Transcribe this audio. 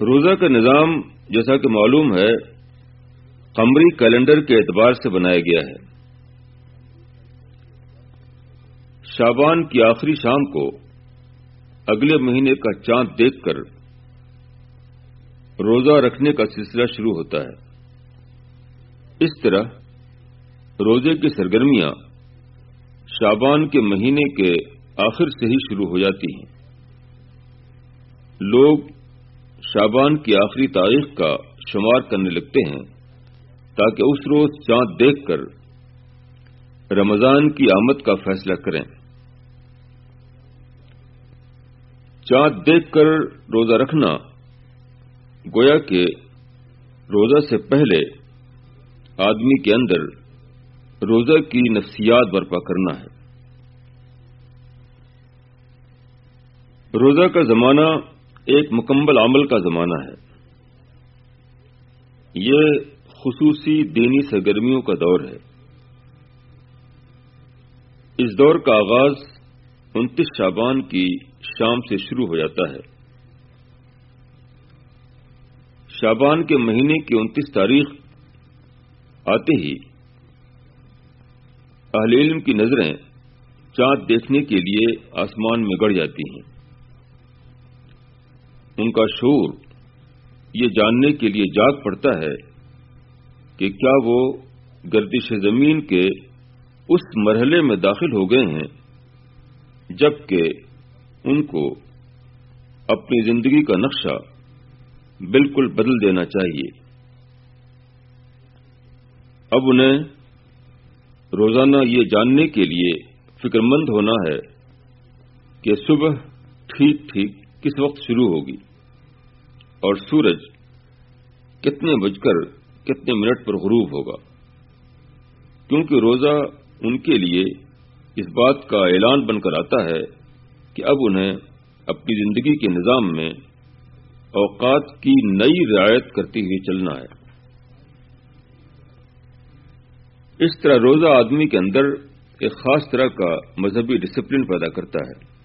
روزہ کا نظام جیسا کہ معلوم ہے، قمری کیلنڈر کے اعتبار سے بنایا گیا ہے۔ شابان کی آخری شام کو اگلے مہینے کا چاند دیکھ کر روزہ رکھنے کا سلسلہ شروع ہوتا ہے۔ اس طرح روزے کی سرگرمیاں شابان کے مہینے کے آخر سے ہی شروع ہو جاتی ہیں۔ لوگ شابان کی آخری تاریخ کا شمار کرنے لگتے ہیں تاکہ اس روز چاند دیکھ کر رمضان کی آمد کا فیصلہ کریں۔ چاند دیکھ کر روزہ رکھنا گویا کہ روزہ سے پہلے آدمی کے اندر روزہ کی نفسیات برپا کرنا ہے۔ روزہ کا زمانہ ایک مکمل عمل کا زمانہ ہے۔ یہ خصوصی دینی سرگرمیوں کا دور ہے۔ اس دور کا آغاز انتیس شابان کی شام سے شروع ہو جاتا ہے۔ شابان کے مہینے کی انتیس تاریخ آتے ہی اہل علم کی نظریں چاند دیکھنے کے لیے آسمان میں گڑ جاتی ہیں۔ ان کا شور یہ جاننے کے لیے جاگ پڑتا ہے کہ کیا وہ گردش زمین کے اس مرحلے میں داخل ہو گئے ہیں جبکہ ان کو اپنی زندگی کا نقشہ بالکل بدل دینا چاہیے۔ اب انہیں روزانہ یہ جاننے کے لیے فکر مند ہونا ہے کہ صبح ٹھیک ٹھیک کس وقت شروع ہوگی اور سورج کتنے بج کر کتنے منٹ پر غروب ہوگا؟ کیونکہ روزہ ان کے لیے اس بات کا اعلان بن کر آتا ہے کہ اب انہیں اپنی زندگی کے نظام میں اوقات کی نئی رعایت کرتے ہوئے چلنا ہے۔ اس طرح روزہ آدمی کے اندر ایک خاص طرح کا مذہبی ڈسپلن پیدا کرتا ہے۔